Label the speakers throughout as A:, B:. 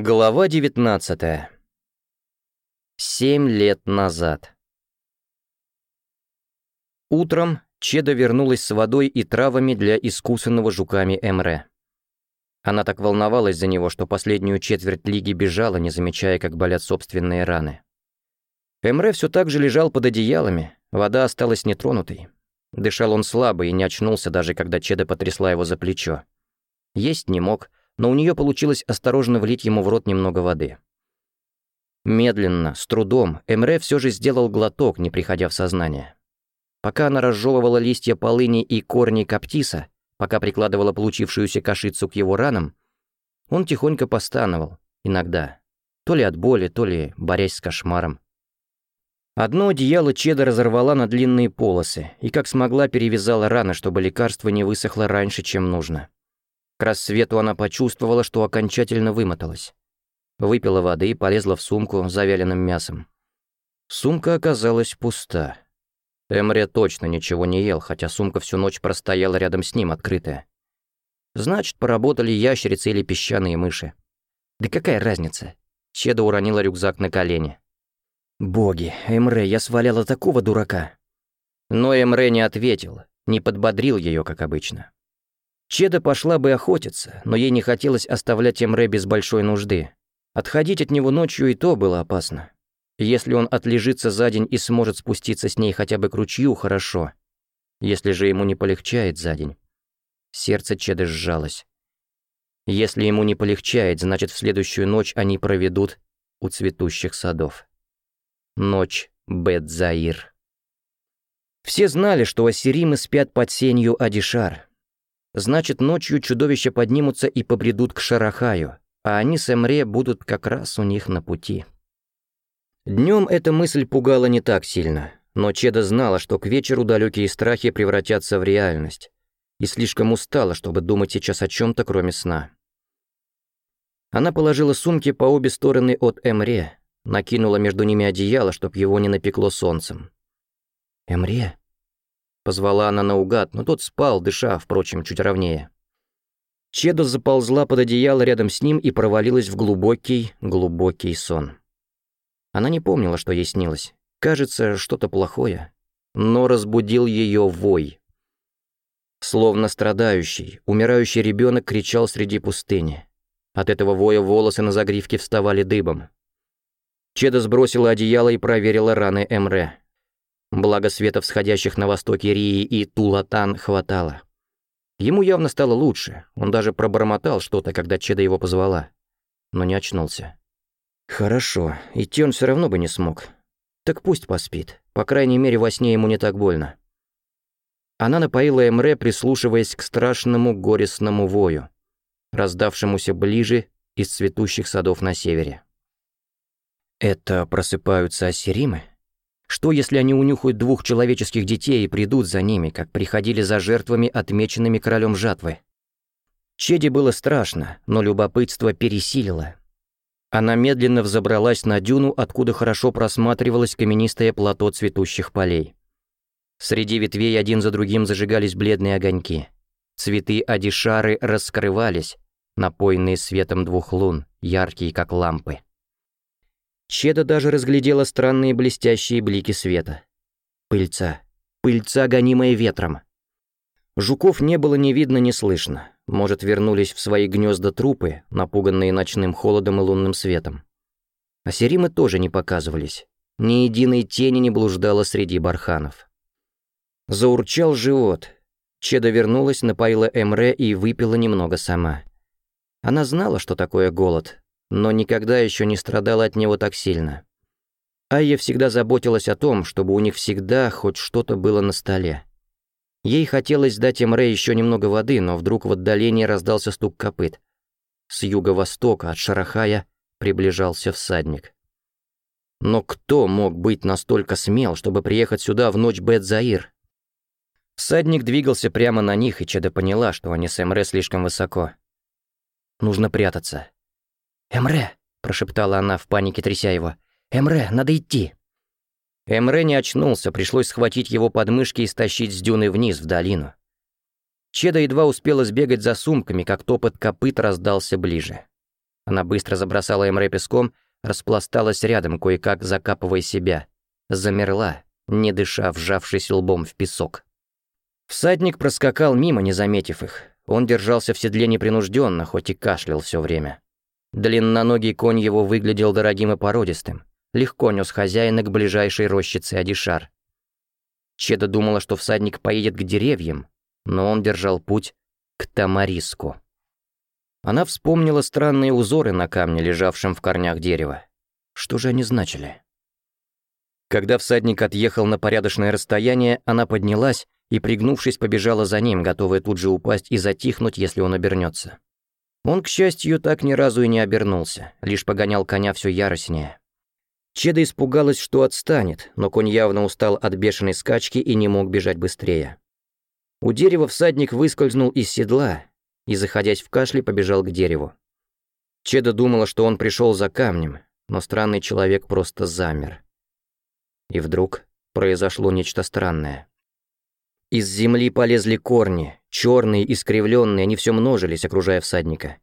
A: Глава 19 Семь лет назад. Утром Чеда вернулась с водой и травами для искусанного жуками Эмре. Она так волновалась за него, что последнюю четверть лиги бежала, не замечая, как болят собственные раны. Эмре все так же лежал под одеялами, вода осталась нетронутой. Дышал он слабо и не очнулся, даже когда Чеда потрясла его за плечо. Есть не мог — но у нее получилось осторожно влить ему в рот немного воды. Медленно, с трудом, Эмре все же сделал глоток, не приходя в сознание. Пока она разжевывала листья полыни и корни коптиса, пока прикладывала получившуюся кашицу к его ранам, он тихонько постановал, иногда, то ли от боли, то ли борясь с кошмаром. Одно одеяло Чеда разорвала на длинные полосы и как смогла перевязала раны, чтобы лекарство не высохло раньше, чем нужно. К рассвету она почувствовала, что окончательно вымоталась. Выпила воды и полезла в сумку с завяленным мясом. Сумка оказалась пуста. Эмре точно ничего не ел, хотя сумка всю ночь простояла рядом с ним, открытая. Значит, поработали ящерицы или песчаные мыши. Да какая разница? Чеда уронила рюкзак на колени. «Боги, Эмре, я сваляла такого дурака!» Но Эмре не ответил, не подбодрил ее, как обычно. Чеда пошла бы охотиться, но ей не хотелось оставлять Эмре без большой нужды. Отходить от него ночью и то было опасно. Если он отлежится за день и сможет спуститься с ней хотя бы к ручью, хорошо. Если же ему не полегчает за день. Сердце Чеды сжалось. Если ему не полегчает, значит, в следующую ночь они проведут у цветущих садов. Ночь Бет-Заир. Все знали, что ассиримы спят под сенью Адишар. Значит, ночью чудовища поднимутся и побредут к Шарахаю, а они с Эмре будут как раз у них на пути. Днем эта мысль пугала не так сильно, но Чеда знала, что к вечеру далекие страхи превратятся в реальность, и слишком устала, чтобы думать сейчас о чем то кроме сна. Она положила сумки по обе стороны от Эмре, накинула между ними одеяло, чтоб его не напекло солнцем. «Эмре?» Позвала она наугад, но тот спал, дыша, впрочем, чуть ровнее. Чеда заползла под одеяло рядом с ним и провалилась в глубокий, глубокий сон. Она не помнила, что ей снилось. Кажется, что-то плохое. Но разбудил ее вой. Словно страдающий, умирающий ребенок кричал среди пустыни. От этого воя волосы на загривке вставали дыбом. Чеда сбросила одеяло и проверила раны Эмре. Благо света всходящих на востоке Рии и Тулатан хватало. Ему явно стало лучше, он даже пробормотал что-то, когда Чеда его позвала. Но не очнулся. Хорошо, идти он все равно бы не смог. Так пусть поспит, по крайней мере во сне ему не так больно. Она напоила Эмре, прислушиваясь к страшному горестному вою, раздавшемуся ближе из цветущих садов на севере. «Это просыпаются осеримы?» Что, если они унюхают двух человеческих детей и придут за ними, как приходили за жертвами, отмеченными королем жатвы? Чеди было страшно, но любопытство пересилило. Она медленно взобралась на дюну, откуда хорошо просматривалось каменистое плато цветущих полей. Среди ветвей один за другим зажигались бледные огоньки. Цветы адишары раскрывались, напоенные светом двух лун, яркие как лампы. Чеда даже разглядела странные блестящие блики света. Пыльца. Пыльца, гонимая ветром. Жуков не было ни видно, ни слышно. Может, вернулись в свои гнезда трупы, напуганные ночным холодом и лунным светом. А Серимы тоже не показывались. Ни единой тени не блуждала среди барханов. Заурчал живот. Чеда вернулась, напоила Эмре и выпила немного сама. Она знала, что такое голод, но никогда еще не страдала от него так сильно. Айя всегда заботилась о том, чтобы у них всегда хоть что-то было на столе. Ей хотелось дать Эмре еще немного воды, но вдруг в отдалении раздался стук копыт. С юго-востока от Шарахая приближался всадник. Но кто мог быть настолько смел, чтобы приехать сюда в ночь Бет-Заир? Всадник двигался прямо на них, и Чеда поняла, что они с Эмре слишком высоко. Нужно прятаться. «Эмре!» – прошептала она в панике, тряся его. «Эмре, надо идти!» Эмре не очнулся, пришлось схватить его подмышки и стащить с дюны вниз, в долину. Чеда едва успела сбегать за сумками, как топот копыт раздался ближе. Она быстро забросала Эмре песком, распласталась рядом, кое-как закапывая себя. Замерла, не дыша, вжавшись лбом в песок. Всадник проскакал мимо, не заметив их. Он держался в седле непринужденно, хоть и кашлял все время. Длинноногий конь его выглядел дорогим и породистым. Легко нес хозяина к ближайшей рощице Адишар. Чеда думала, что всадник поедет к деревьям, но он держал путь к Тамариску. Она вспомнила странные узоры на камне, лежавшем в корнях дерева. Что же они значили? Когда всадник отъехал на порядочное расстояние, она поднялась и, пригнувшись, побежала за ним, готовая тут же упасть и затихнуть, если он обернется. Он, к счастью, так ни разу и не обернулся, лишь погонял коня все яростнее. Чеда испугалась, что отстанет, но конь явно устал от бешеной скачки и не мог бежать быстрее. У дерева всадник выскользнул из седла и, заходясь в кашле, побежал к дереву. Чеда думала, что он пришел за камнем, но странный человек просто замер. И вдруг произошло нечто странное. Из земли полезли корни, Черные, искривленные, они все множились, окружая всадника.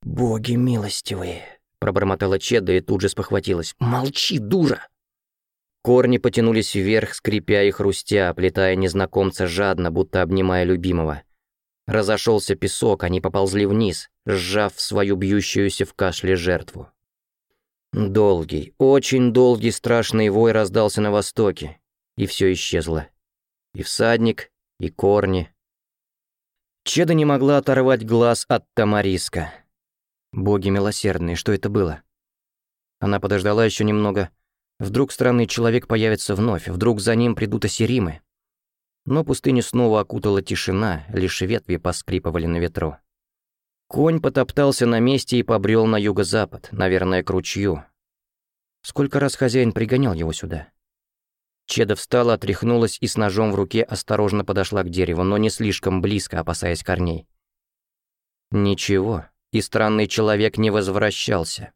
A: «Боги милостивые!» — пробормотала Чеда и тут же спохватилась. «Молчи, дура!» Корни потянулись вверх, скрипя и хрустя, плетая незнакомца жадно, будто обнимая любимого. Разошелся песок, они поползли вниз, сжав свою бьющуюся в кашле жертву. Долгий, очень долгий страшный вой раздался на востоке, и все исчезло. И всадник, и корни, Чеда не могла оторвать глаз от Тамариска. Боги милосердные, что это было? Она подождала еще немного. Вдруг странный человек появится вновь, вдруг за ним придут осеримы. Но пустыню снова окутала тишина, лишь ветви поскрипывали на ветру. Конь потоптался на месте и побрел на юго-запад, наверное, к ручью. Сколько раз хозяин пригонял его сюда? Чеда встала, отряхнулась и с ножом в руке осторожно подошла к дереву, но не слишком близко, опасаясь корней. Ничего, и странный человек не возвращался.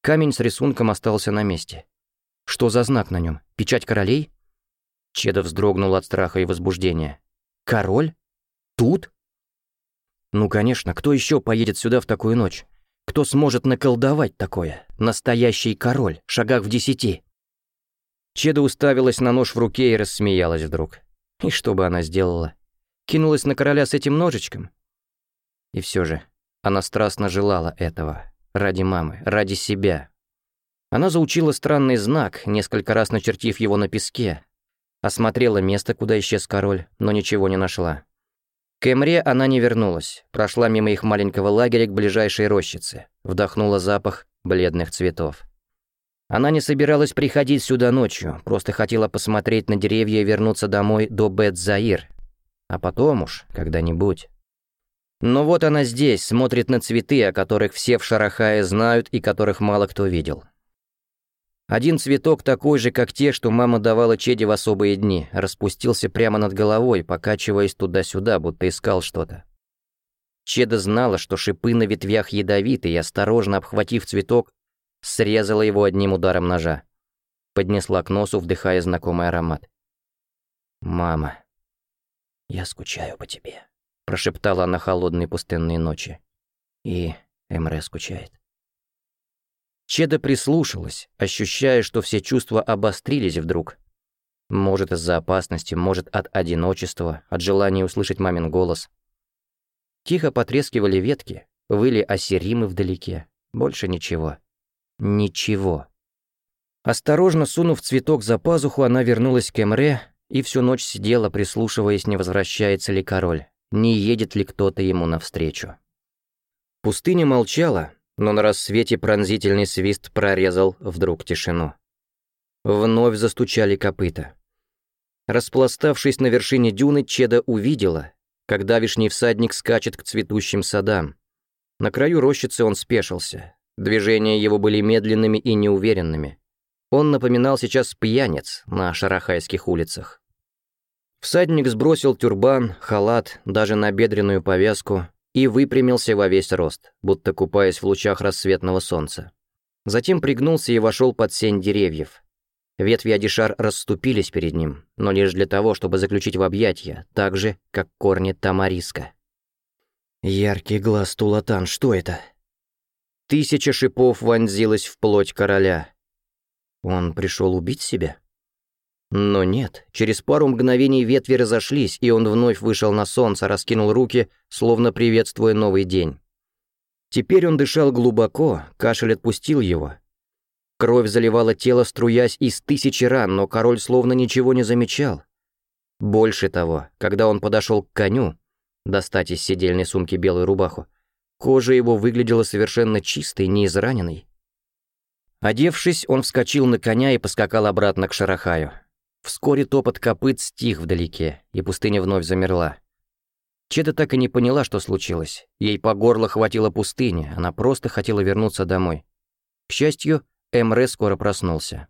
A: Камень с рисунком остался на месте. Что за знак на нем? Печать королей? Чеда вздрогнул от страха и возбуждения. Король? Тут? Ну, конечно, кто еще поедет сюда в такую ночь? Кто сможет наколдовать такое? Настоящий король, шагах в десяти. Чеда уставилась на нож в руке и рассмеялась вдруг. И что бы она сделала? Кинулась на короля с этим ножичком? И все же, она страстно желала этого. Ради мамы, ради себя. Она заучила странный знак, несколько раз начертив его на песке. Осмотрела место, куда исчез король, но ничего не нашла. К Эмре она не вернулась, прошла мимо их маленького лагеря к ближайшей рощице, вдохнула запах бледных цветов. Она не собиралась приходить сюда ночью, просто хотела посмотреть на деревья и вернуться домой до Бет-Заир. А потом уж, когда-нибудь. Но вот она здесь, смотрит на цветы, о которых все в Шарахае знают и которых мало кто видел. Один цветок такой же, как те, что мама давала Чеди в особые дни, распустился прямо над головой, покачиваясь туда-сюда, будто искал что-то. Чеда знала, что шипы на ветвях ядовиты, и осторожно обхватив цветок, срезала его одним ударом ножа. Поднесла к носу, вдыхая знакомый аромат. «Мама, я скучаю по тебе», — прошептала она холодной пустынной ночи. И Эмре скучает. Чеда прислушалась, ощущая, что все чувства обострились вдруг. Может, из-за опасности, может, от одиночества, от желания услышать мамин голос. Тихо потрескивали ветки, выли осеримы вдалеке. Больше ничего. Ничего. Осторожно сунув цветок за пазуху, она вернулась к Эмре и всю ночь сидела, прислушиваясь, не возвращается ли король, не едет ли кто-то ему навстречу. Пустыня молчала, но на рассвете пронзительный свист прорезал вдруг тишину. Вновь застучали копыта. Распластавшись на вершине дюны, Чеда увидела, как давишний всадник скачет к цветущим садам. На краю рощицы он спешился. Движения его были медленными и неуверенными. Он напоминал сейчас пьяниц на шарахайских улицах. Всадник сбросил тюрбан, халат, даже на бедренную повязку и выпрямился во весь рост, будто купаясь в лучах рассветного солнца. Затем пригнулся и вошел под сень деревьев. Ветви Адишар расступились перед ним, но лишь для того, чтобы заключить в объятья, так же, как корни Тамариска. «Яркий глаз Тулатан, что это?» Тысяча шипов вонзилась в плоть короля. Он пришел убить себя? Но нет, через пару мгновений ветви разошлись, и он вновь вышел на солнце, раскинул руки, словно приветствуя новый день. Теперь он дышал глубоко, кашель отпустил его. Кровь заливала тело, струясь из тысячи ран, но король словно ничего не замечал. Больше того, когда он подошел к коню, достать из седельной сумки белую рубаху, Кожа его выглядела совершенно чистой, не израненной. Одевшись, он вскочил на коня и поскакал обратно к Шарахаю. Вскоре топот копыт стих вдалеке, и пустыня вновь замерла. Чеда так и не поняла, что случилось. Ей по горло хватило пустыни, она просто хотела вернуться домой. К счастью, Эмре скоро проснулся.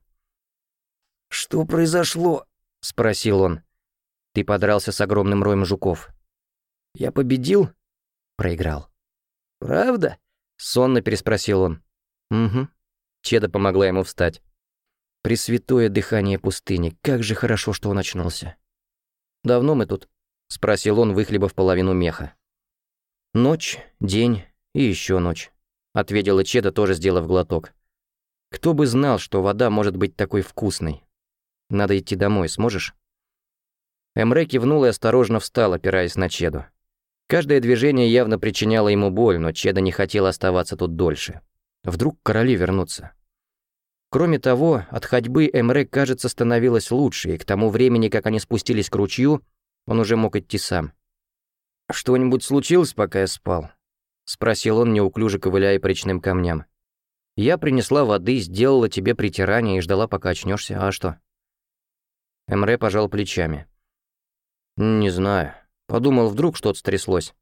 B: «Что произошло?» — спросил он.
A: «Ты подрался с огромным роем жуков».
B: «Я победил?»
A: «Проиграл».
B: «Правда?»
A: — сонно переспросил он. «Угу». Чеда помогла ему встать. Пресвятое дыхание пустыни, как же хорошо, что он очнулся. «Давно мы тут?» — спросил он, выхлебав половину меха. «Ночь, день и еще ночь», — ответила Чеда, тоже сделав глоток. «Кто бы знал, что вода может быть такой вкусной. Надо идти домой, сможешь?» Эмре кивнула и осторожно встала, опираясь на Чеду. Каждое движение явно причиняло ему боль, но Чеда не хотел оставаться тут дольше. Вдруг короли вернутся. Кроме того, от ходьбы Эмре, кажется, становилось лучше, и к тому времени, как они спустились к ручью, он уже мог идти сам.
B: «Что-нибудь случилось, пока я спал?»
A: — спросил он, неуклюже ковыляя по речным камням. «Я принесла воды, сделала тебе притирание и ждала, пока очнешься. А что?» Эмре пожал плечами. «Не знаю. Подумал, вдруг что-то стряслось.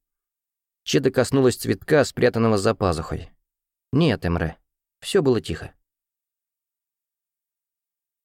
A: Чеда коснулась цветка, спрятанного за пазухой. «Нет, Эмре, все было тихо».